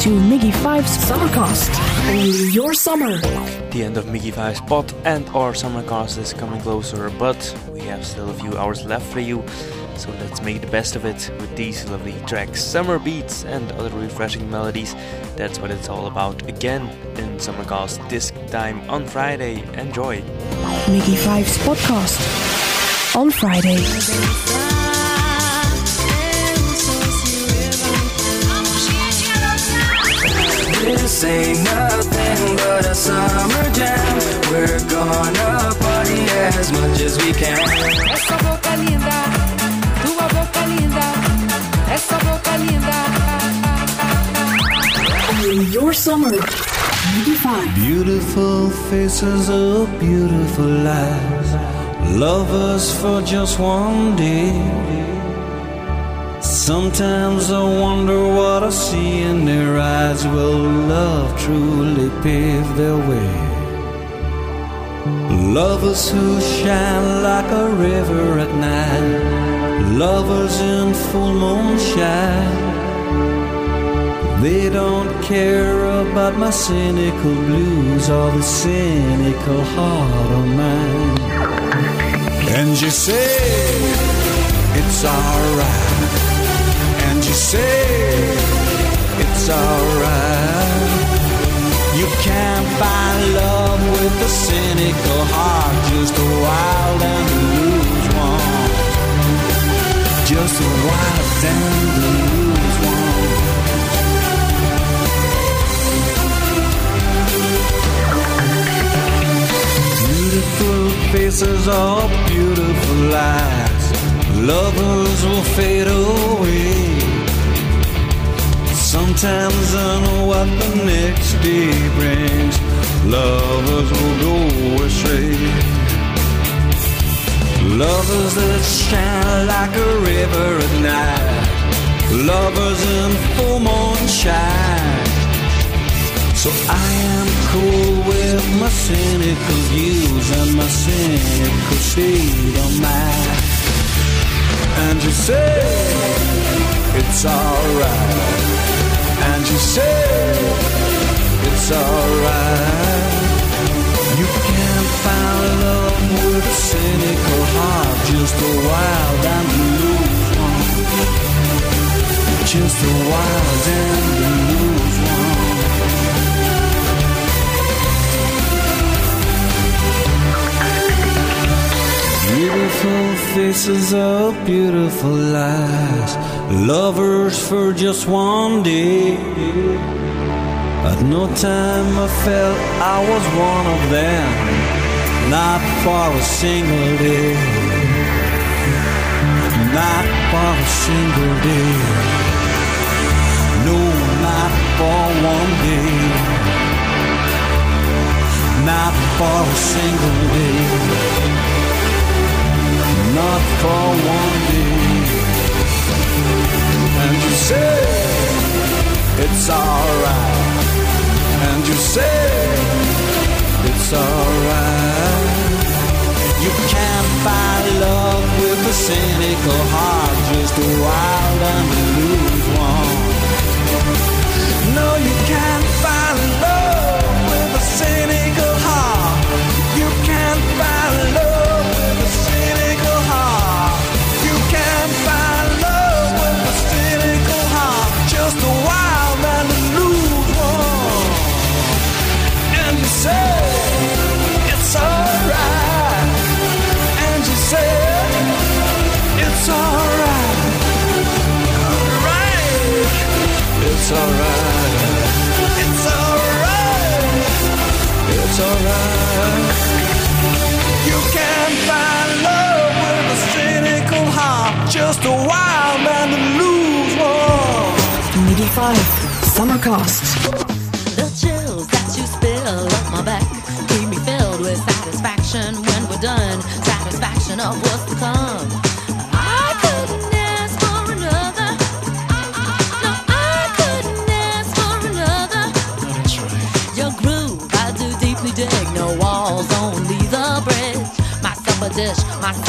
to Miggy Five's Summercast. Only your summer. The end of Miggy Five's pod and our summercast is coming closer, but we have still a few hours left for you. So let's make the best of it with these lovely tracks, summer beats, and other refreshing melodies. That's what it's all about again in Summercast this time on Friday. Enjoy. Miggy Five's podcast on Friday. This ain't nothing but a summer jam. We're gonna party as much as we can. Essa boca linda, tua boca linda, essa boca linda. Only your summer. Miggy Five. Beautiful faces of beautiful lives, lovers for just one day. Sometimes I wonder what I see in their eyes. Will love truly pave their way? Lovers who shine like a river at night, lovers in full moonshine. They don't care about my cynical blues or the cynical heart of mine. And you say it's alright. You say it's alright. You can't find love with a cynical heart, just a wild and loose one. Just a wild and loose one. Beautiful faces are beautiful eyes. Lovers will fade away. I know what the next day brings. Lovers will go astray. Lovers that shine like a river at night. Lovers in full moonshine. So I am cool with my cynical views and my cynical state of mind. And you say it's alright. And you say it's alright. You can't find love with a cynical heart, just a wild and loose one. Just a wild and loose one. Beautiful faces of beautiful lies, lovers for just one day. At no time I felt I was one of them, not for a single day, not for a single day, no, not for one day, not for a single day. Not for one day. And you say it's alright. And you say it's alright. You can't buy love with a cynical heart, just a wild and 5 Summercast. The chills that you spill up my back keep me filled with satisfaction when we're done. Satisfaction of what's to come. I couldn't ask for another. No, I couldn't ask for another. Your groove, I do deeply dig. No walls, only the bridge. My supper dish, my.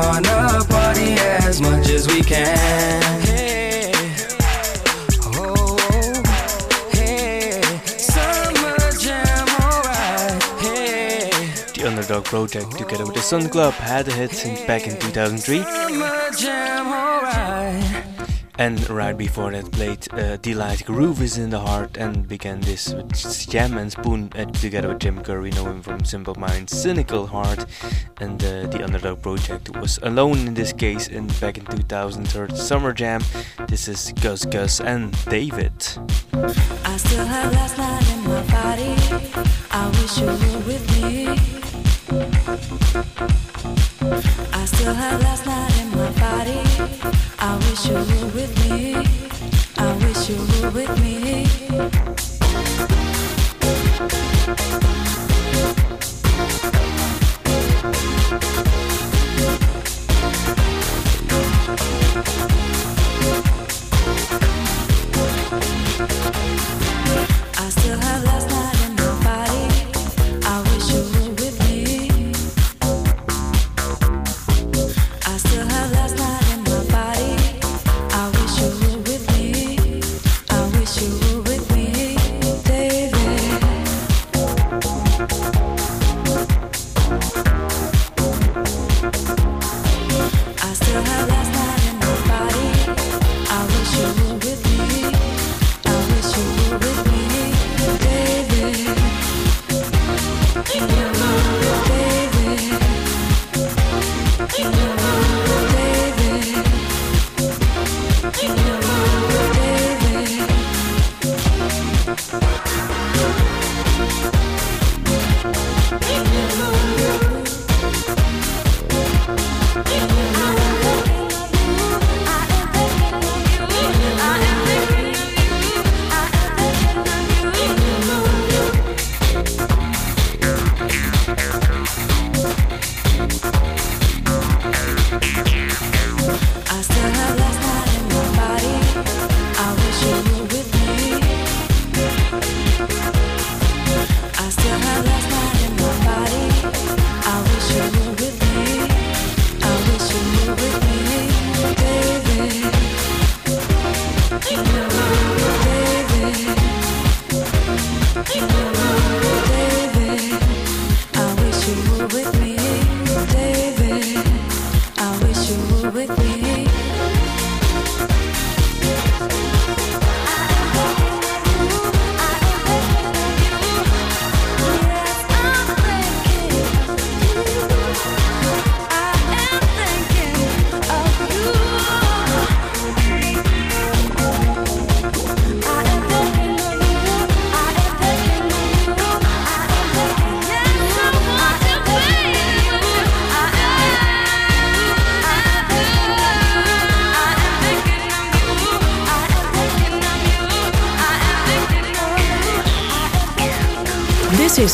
Gonna party as much as we can. Hey, oh, hey, summer jam, alright. Hey. The Underdog Project, together with the Sun Club, had a hit since back in 2003. And right before that, played uh, Deee-Lite Groove is in the Heart and began this with Jam and Spoon uh, together with Jim Kerr. We know him from Simple Minds, Cynical Heart, and uh, the Underdog Project was alone in this case. And back in 2003, Summer Jam. This is Gus Gus and David. I still have last night in my body. I wish you were with me. I still have last night in my body. I wish you were with me. I wish you were with me.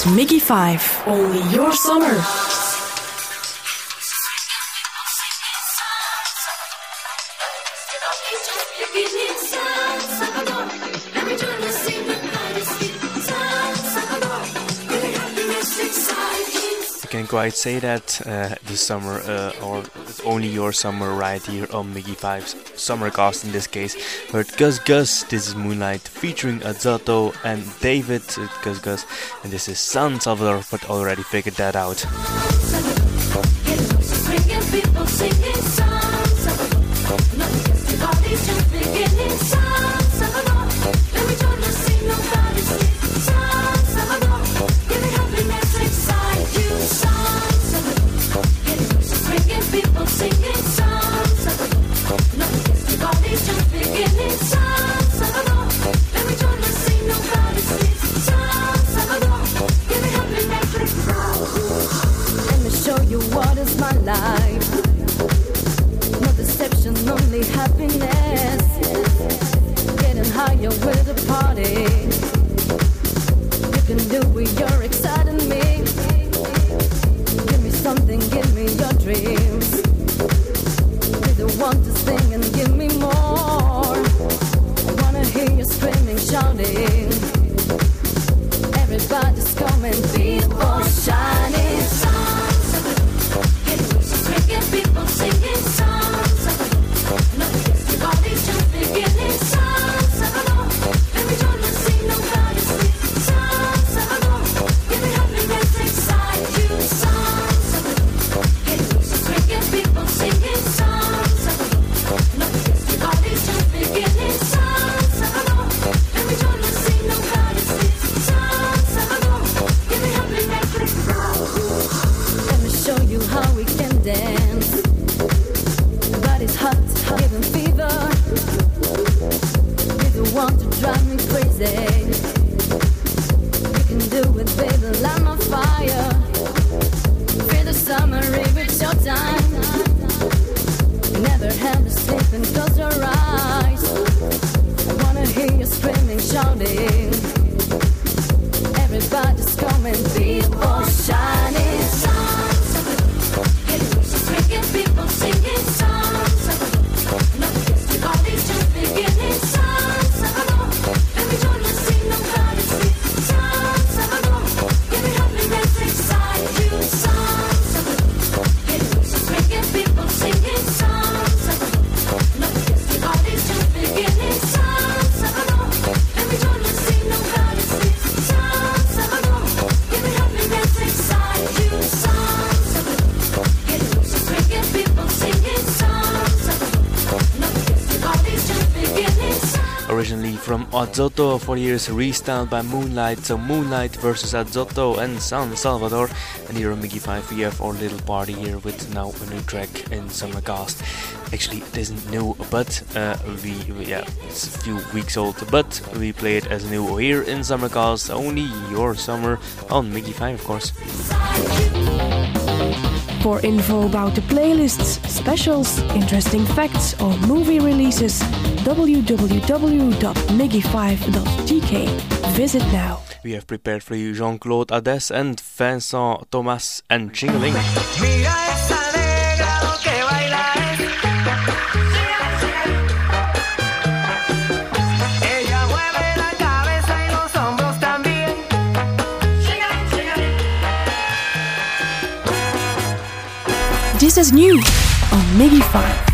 Miggy 5. Only your summer. Can quite say that uh, this summer, uh, or only your summer, right here on Miggy 5's Summercast in this case. Heard Gus Gus, this is Moonlight featuring Azato and David uh, Gus Gus, and this is San Salvador, but already figured that out. Azzotto, for years restyled by Moonlight, so Moonlight versus Azzotto and San Salvador. And here on Miggy 5 we have our little party here with now a new track in Summercast. Actually, it isn't new, but uh, we, we- yeah, it's a few weeks old, but we play it as new here in Summercast, only your summer on Miggy 5, of course. For info about the playlists, specials, interesting facts, or movie releases, www.miggy5.gk. Visit now. We have prepared for you Jean-Claude Ades and Vincent Thomas and Tingling. Mira esa negra lo que baila es. Ella mueve la cabeza y los hombros también. This is new on Miggy 5.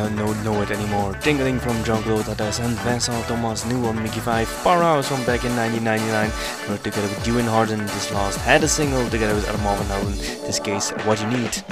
I don't know it anymore. Tingling from Jean-Claude Ades and Vincent Thomas, new on Miggy 5. Powerhouse from back in 1999. We're together with Duane Harden. This last had a single together with Armand Van Helden. This case, What You Need.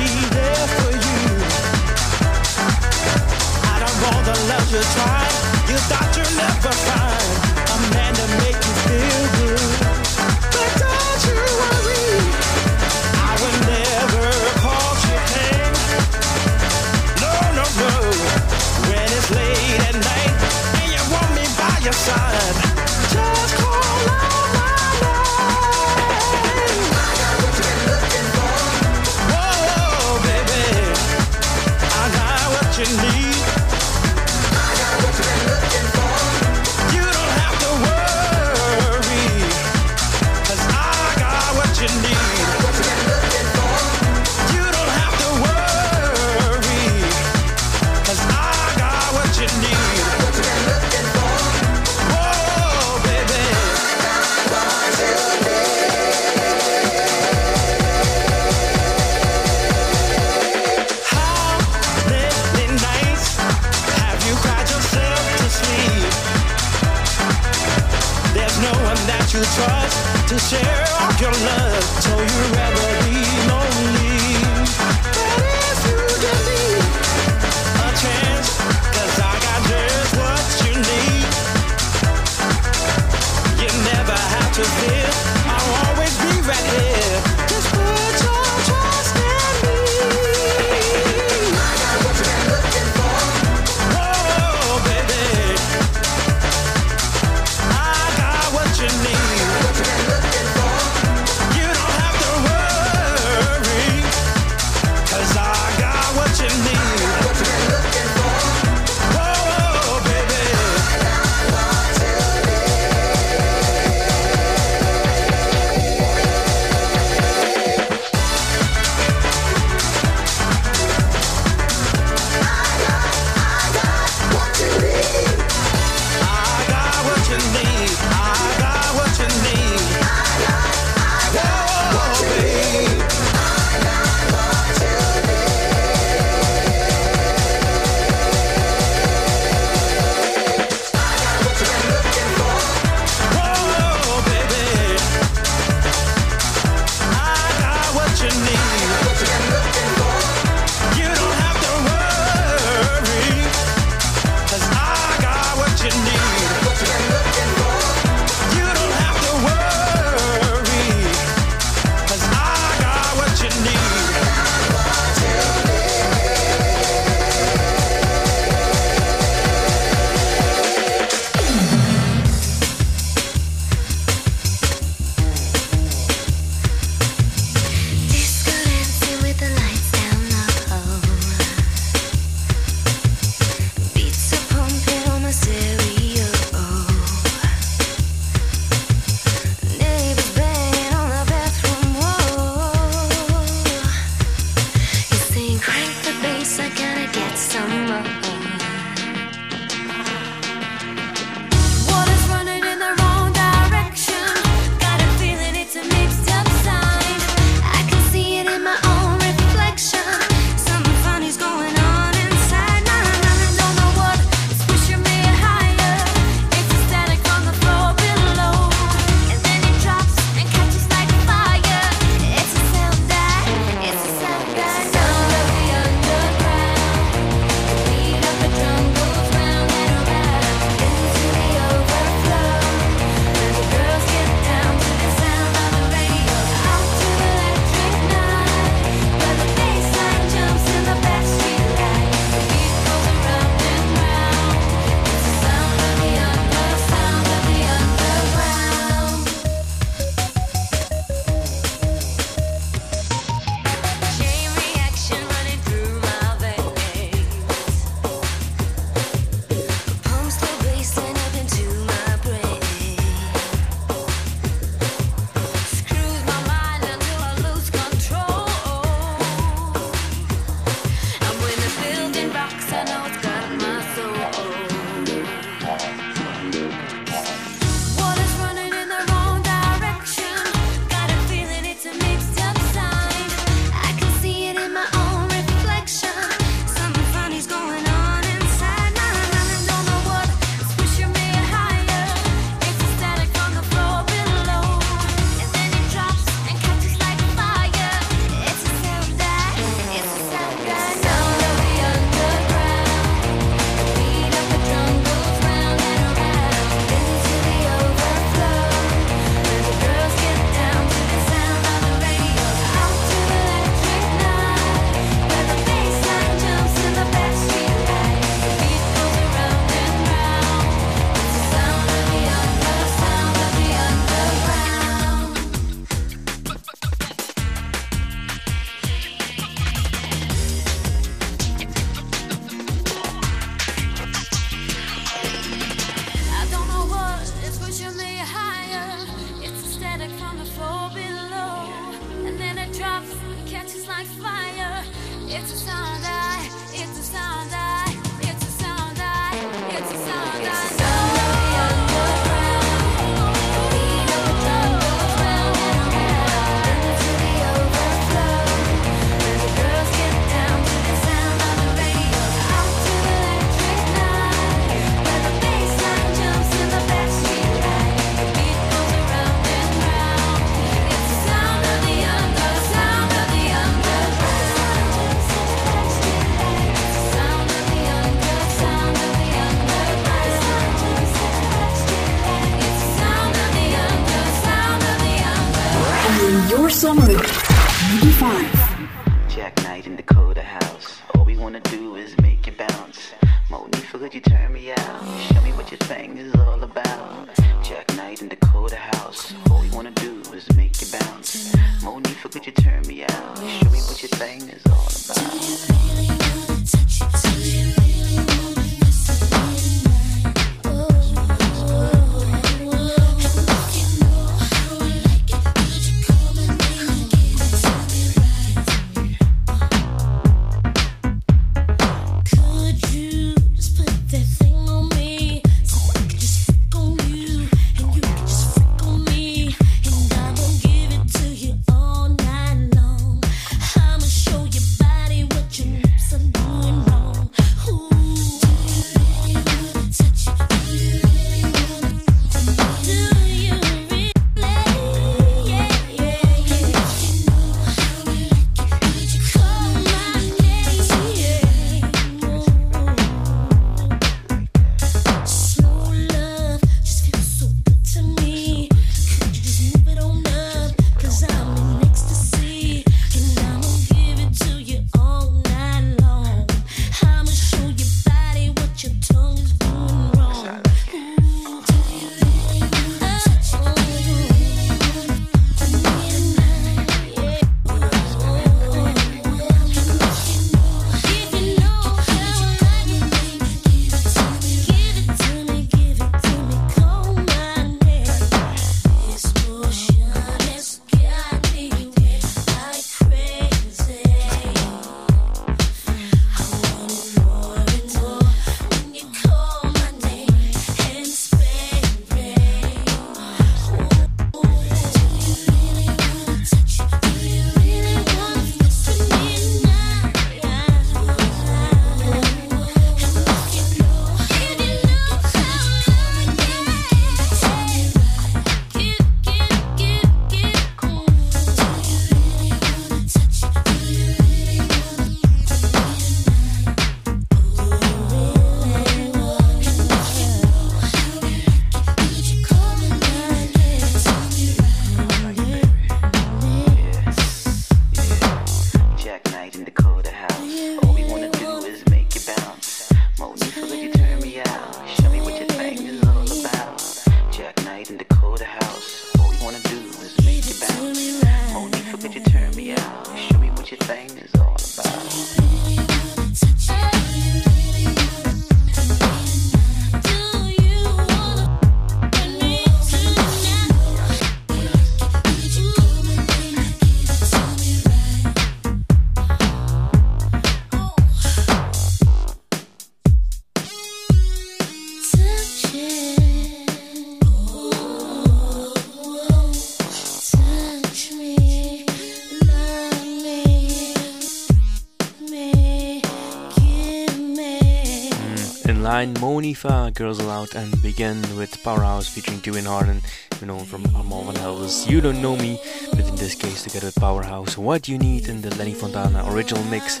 behind Monifa, Girls Aloud, and Begin with Powerhouse featuring Duane Harden, you know from Armand Van You Don't Know Me, but in this case together with Powerhouse, What You Need in the Lenny Fontana original mix.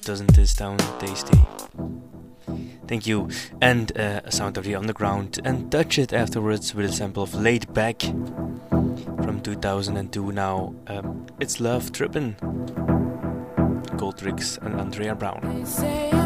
Doesn't this sound tasty? Thank you. And uh, a Sound of the Underground, and Touch It afterwards with a sample of Laid Back from 2002 now. Um, it's Love Trippin'. Goldrix and Andrea Brown.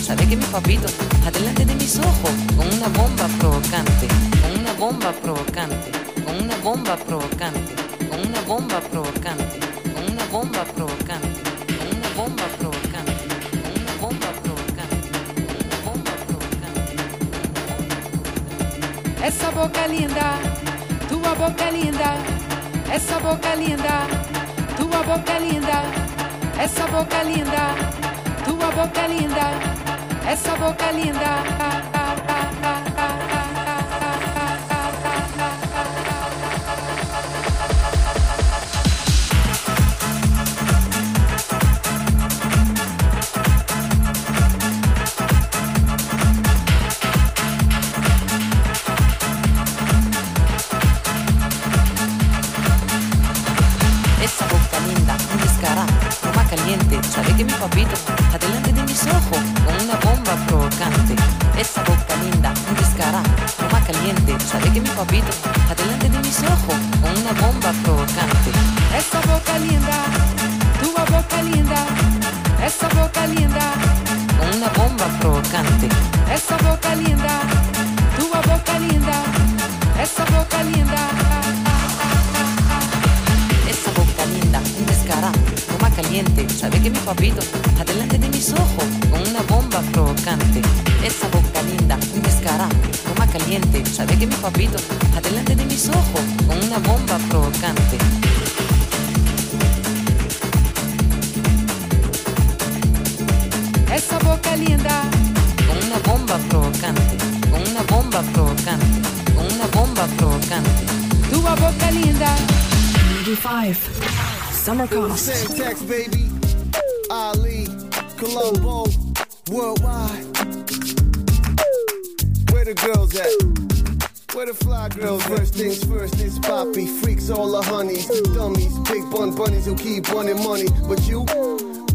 sabe que mi papito adelante de mis ojos con una bomba provocante, con una bomba provocante, con una bomba provocante, con una bomba provocante, con una bomba provocante, con una bomba provocante. esa boca linda, tua boca linda, esa boca linda, tua boca linda, essa boca linda, tua boca linda. essa boca é linda. linda, five, Summercast. Tax, baby. Ali, Colombo, worldwide. Where the girls at? Where the fly girls? First things first, it's Poppy. Freaks all the honeys, dummies, big bun bunnies who keep running money. But you?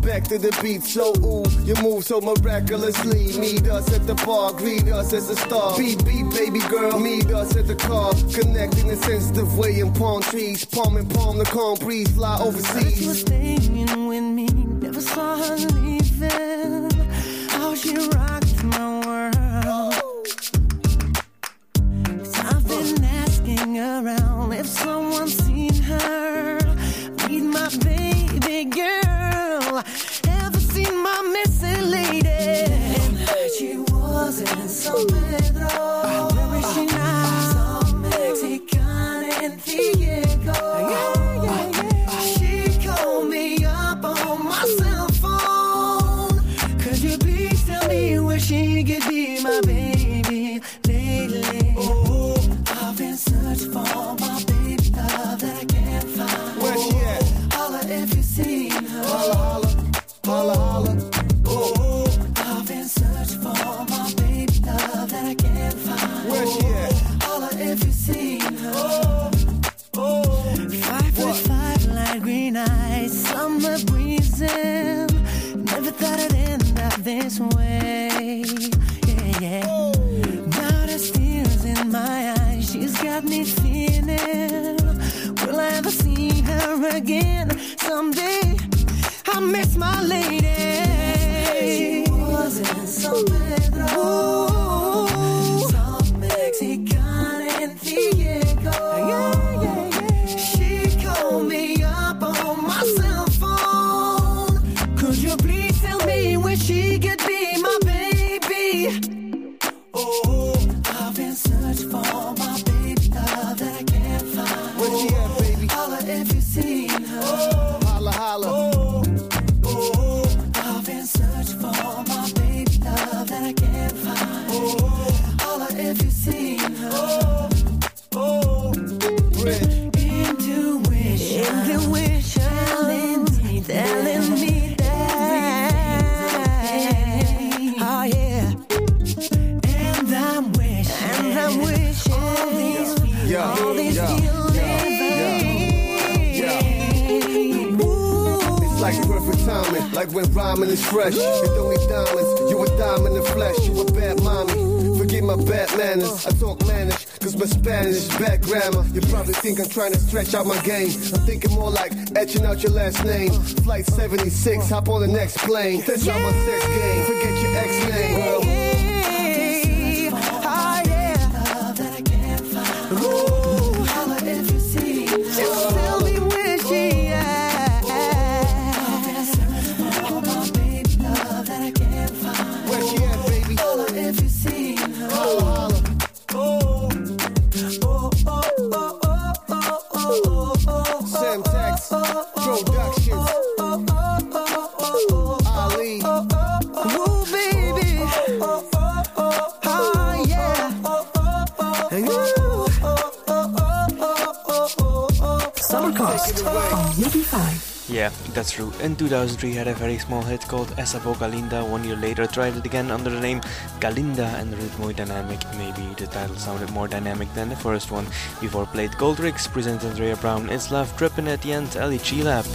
back to the beat, so ooh, you move so miraculously. Meet us at the bar, greet us as a star. Beat, beat, baby girl, meet us at the car. connecting in a sensitive way in palm trees, palm in palm, the calm breeze fly overseas. She was staying with me, never saw her leaving. How she rocked my world. I've been asking around. San Pedro. stretch out my game. I'm thinking more like etching out your last name. Flight 76, hop on the next plane. That's yeah. how my sex Frost on 5. Yeah, that's true. In 2003 had a very small hit called Esavo Galinda. One year later tried it again under the name Galinda and the dynamic. Maybe the title sounded more dynamic than the first one. Before played Goldrix, Rigs, presented Andrea Brown, It's Love Tripping at the end, LAG Lab.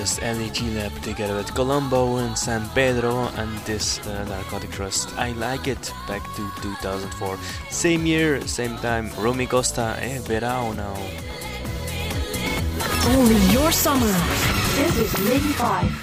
just LAG Lab together with Colombo and San Pedro and this uh, Narcotic Thrust. I like it. Back to 2004. Same year, same time. Romy Costa, eh, verão now. Only your summer. This is Lady 5.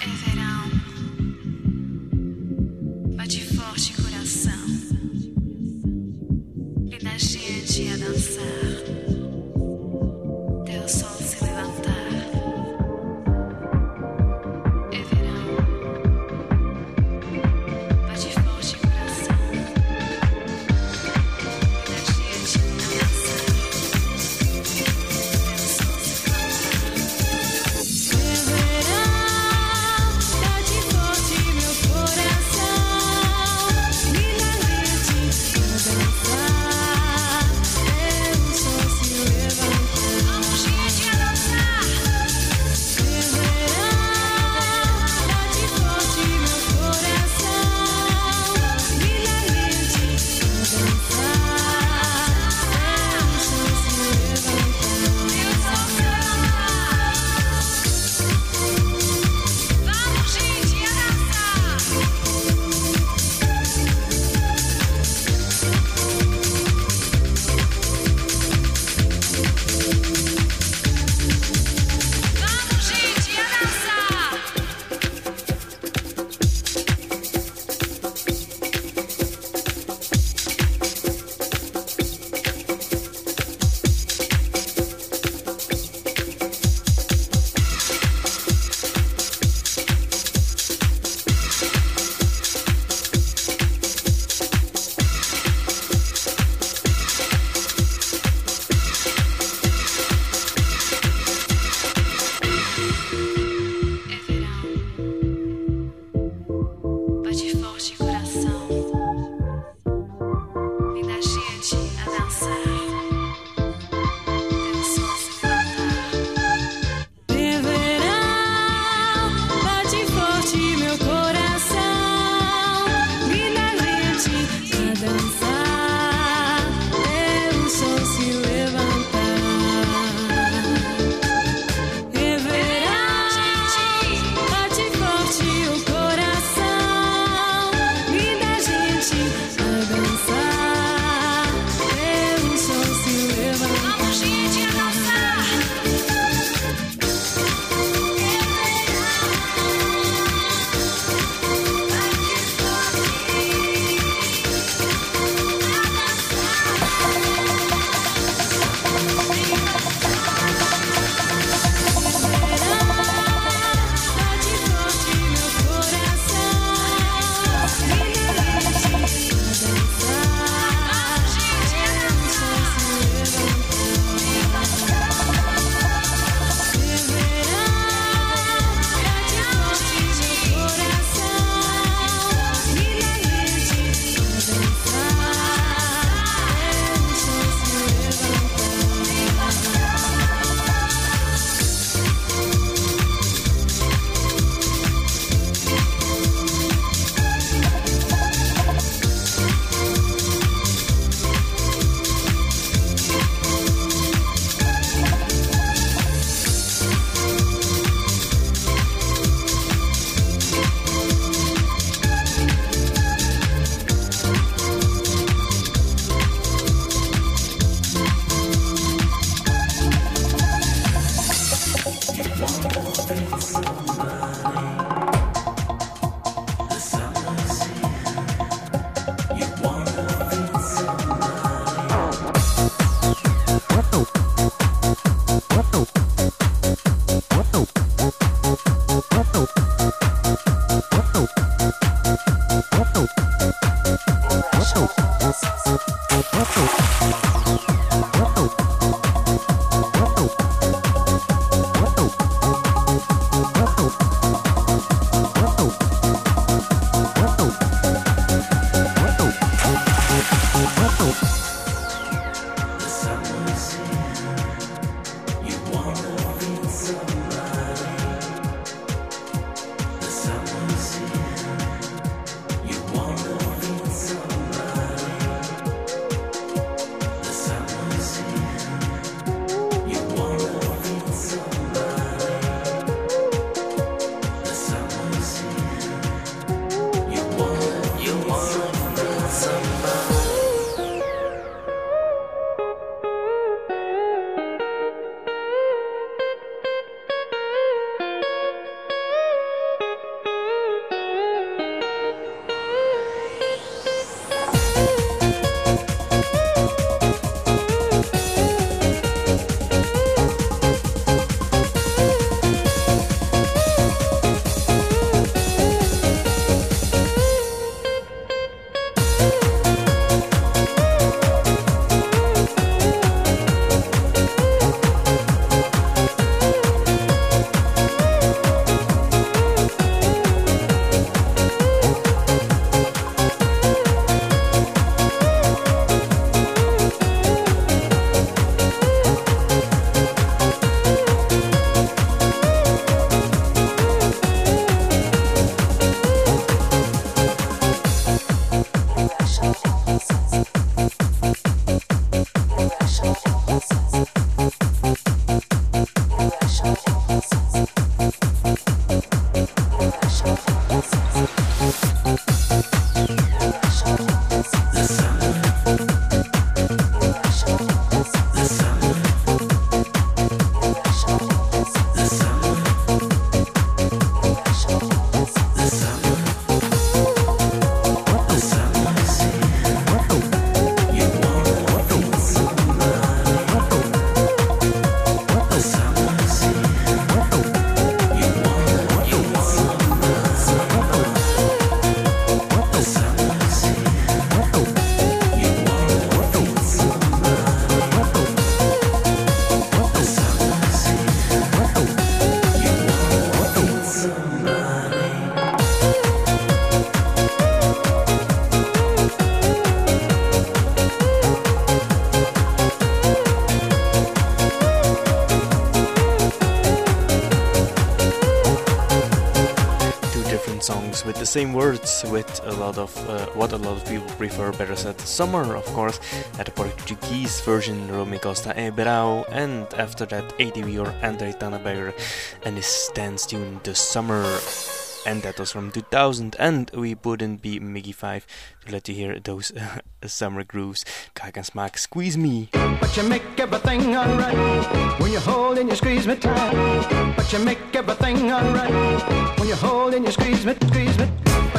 Same words, with a lot of uh, what a lot of people prefer, better said, summer, of course, at the Portuguese version, Romy Costa e Brau, and after that, ATB or Andre Tanneberger and his dance tune, The Summer. And that was from 2000, and we wouldn't be Miggy 5 to let you hear those summer grooves. Kraak en Smaak, squeeze me. But you make everything alright when you hold and you squeeze me tight. But you make everything alright when you hold and you squeeze me, squeeze me.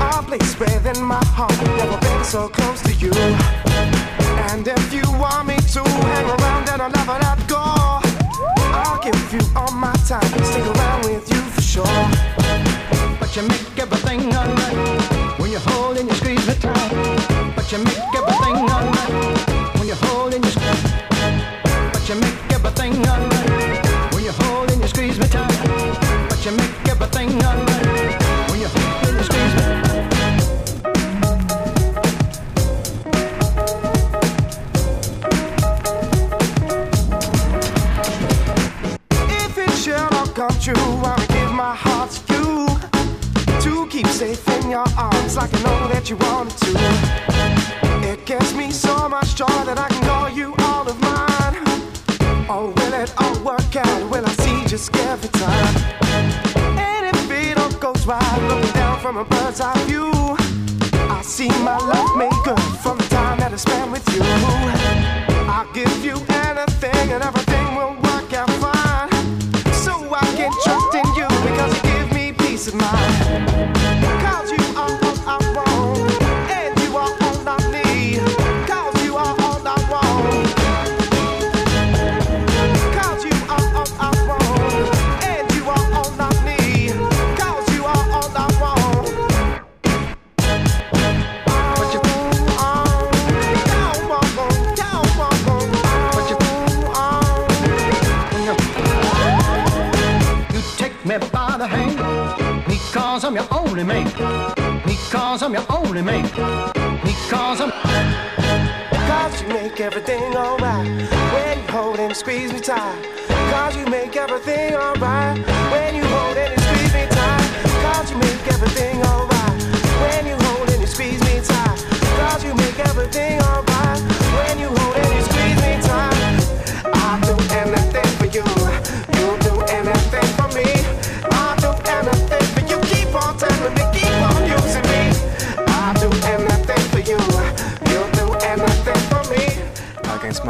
A place within my heart, never been so close to you. And if you want me to hang around and I'll never let go, I'll give you all my time, stick around with you for sure. But you make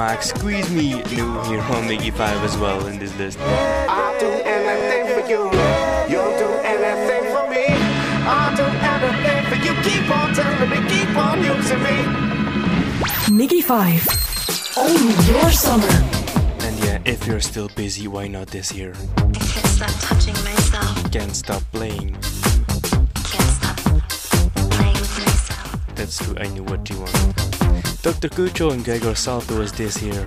Mark Squeeze Me new here on Miggy 5 as well in this list. I'll do anything for you. You'll do anything for me. I'll do anything for you. Keep on telling me, keep on using me. 5. Only your summer. And yeah, if you're still busy, why not this year? I can't stop touching myself. Can't stop playing. Can't stop playing with myself. That's true, I knew what you wanted. Dr. Kucho and Gregor Salto was this here.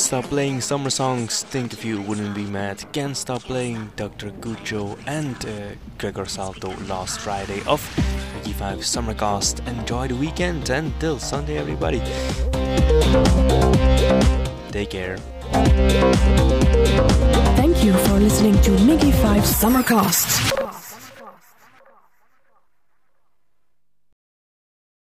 Can't stop playing summer songs, think if you wouldn't be mad. Can't stop playing Dr. Kucho and uh, Gregor Salto last Friday of 25 Summercast. Enjoy the weekend until Sunday, everybody. Take care. Thank you for listening to Miggy 5 Summercast.